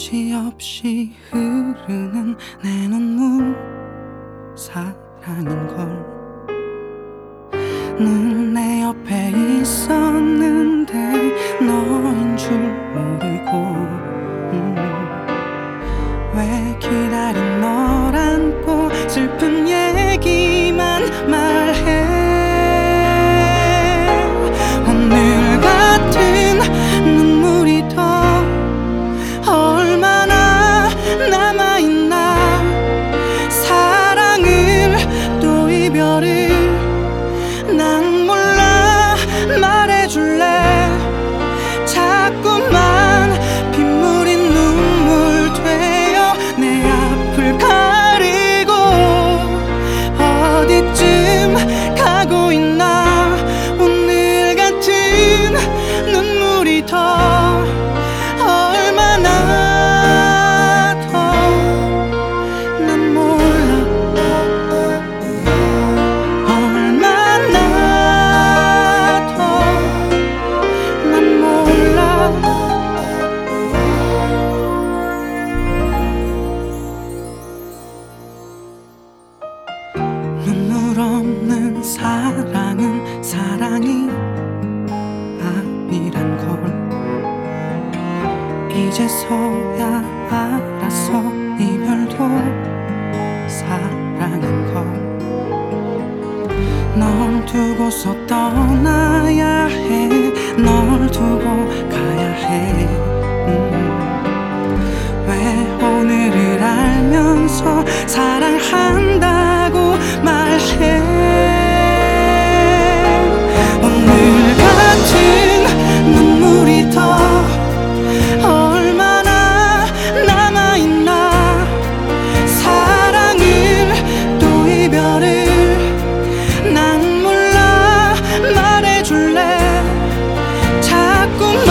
끊임지 없이 흐르는 내 눈물. 사랑인걸. 눈내 옆에 있었는데 너인 줄 모르고. 없는 사랑은 사랑이 아니란 걸. 이제서야 알았어 이별도 사랑인 걸. 널 두고서 떠나야 해, 널 두고 가 con